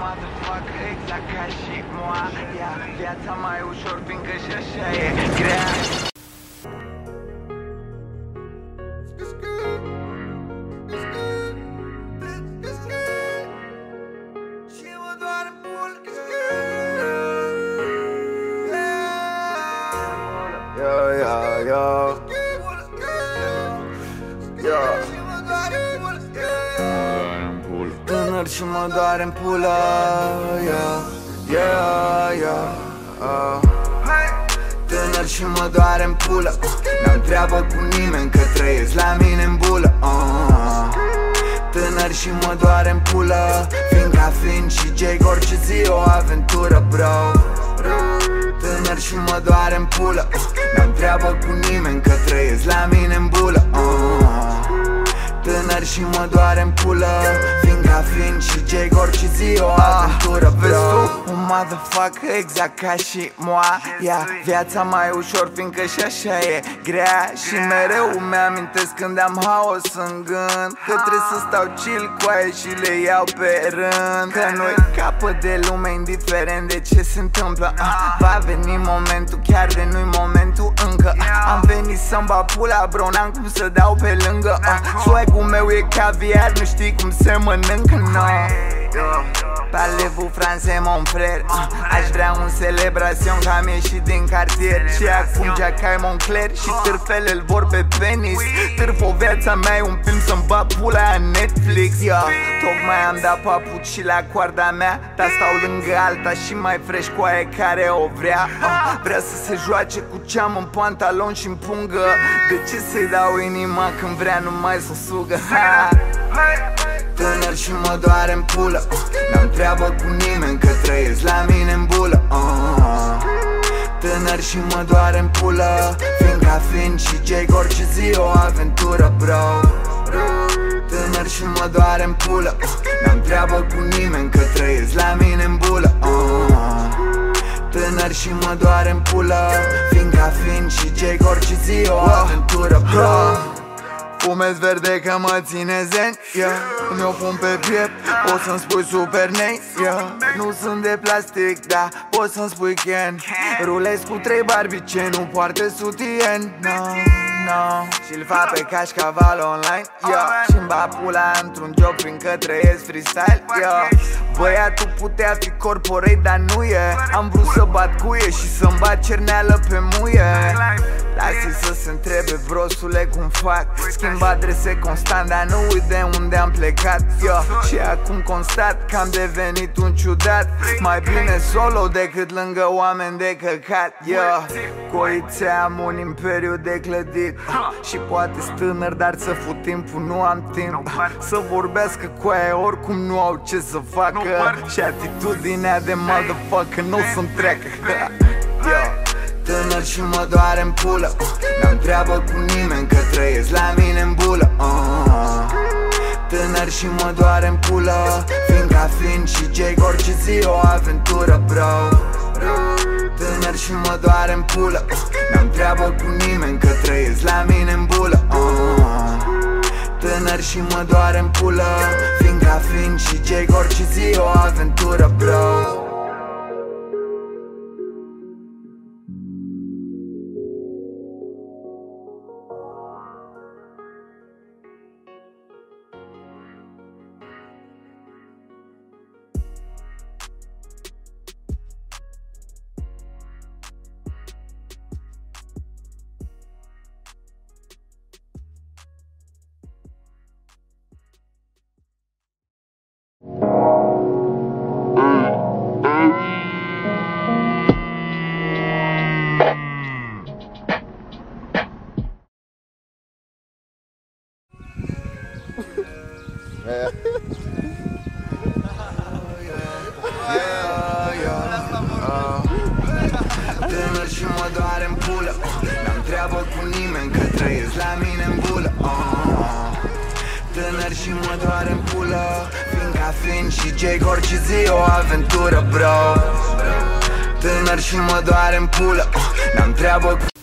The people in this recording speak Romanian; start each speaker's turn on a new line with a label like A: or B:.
A: Motherfucker, exact ca și moa Ia viața mai
B: Yo, yo, yo. Yo. Tânăr și mă doare în pulă Yeah, yeah, yeah uh. Tânăr și mă doare în pulă N-am treabă cu nimeni că trăiesc la mine în bulă uh. Tânăr și mă doare în pulă Fiindcă fiind și Jake orice zi o aventură bro Tânăr și mă doare în pulă N-am treabă cu nimeni că trăiesc la mine în bulă. Uh. Tânăr și mă doare în pulă Fiindcă fiind și Jake orice zi o aventură
A: Vezi
B: bro.
A: tu, un motherfucker exact ca și moa. Ia viața mai ușor fiindcă și așa e grea. Și mereu mi-amintesc când am haos în gând Că trebuie să stau chill cu aia și le iau pe rând. Că nu-i capăt de lume indiferent de ce se întâmplă. Uh, Va veni momentul chiar de nu-i momentul încă uh, Am venit să-mi bat pula bro, n-am cum să dau pe lângă uh, Swag-ul meu e caviar, nu știi cum se mănâncă, no Parlez-vous français, mon frère. Uh, Aș vrea un celebration că am ieșit din cartier. Și acum Jack Moncler și târfele îl vor pe penis. Târf o viața mea e un film să-mi bat pula în Netflix. Yeah. Tocmai am dat papuci la coarda mea. Dar stau lângă alta și mai fresh cu aia care o vrea. Uh, Vrea să se joace cu ceam în pantalon și în pungă. De ce să-i dau inima când vrea numai să sugă? Ha.
B: Tânăr și mă doare în pulă. N-am treabă cu nimeni că trăiesc la mine în bulă. Uh. Tânăr și mă doare în pulă. Fiindcă fiind și Jake orice zi o aventură bro. Tânăr și mă doare în pulă. N-am treabă cu nimeni că trăiesc la mine în bulă. Uh. Tânăr și mă doare în pulă. Fiindcă fiind și Jake orice zi o aventură bro
A: Fumez verde că mă ține zen yeah. Mi-o pun pe piept, o să-mi spui super nei yeah. Nu sunt de plastic, da, poți să-mi spui Ken Rulez cu trei barbi ce nu poartă sutien no, no. Și-l fac pe cașcaval online yeah. Și-mi bat pula într-un job fiindcă trăiesc freestyle yeah. Băiatul putea fi corporate, dar nu e Am vrut să bat cuie și să-mi bat cerneală pe muie Lasă să se întrebe brosule cum fac Schimb adrese constant, dar nu uit de unde am plecat yo. Și acum constat că am devenit un ciudat Mai bine solo decât lângă oameni de căcat yo. Coițe am un imperiu de clădit Și poate stânăr, dar să fut timpul nu am timp Să vorbească cu aia oricum nu au ce să facă Și atitudinea de motherfucker nu sunt treacă Yo.
B: Tânăr și mă doare în pulă. N-am treabă cu nimeni că trăiesc la mine în bulă. Uh. Tânăr și mă doare în pulă. Fiindcă fiind și Jake orice zi o aventură bro. Tânăr și mă doare în pulă. N-am treabă cu nimeni că trăiesc la mine în bulă. Uh. Tânăr și mă doare în pulă. Fiindcă fiind și Jake orice zi o aventură bro Tânăr și mă doare în pulă N-am treabă cu nimeni că trăiesc la mine în bulă uh. Tânăr și mă doare în pulă Fiindcă fiind și Jake orice zi o aventură bro Tânăr și mă doare în pulă N-am treabă cu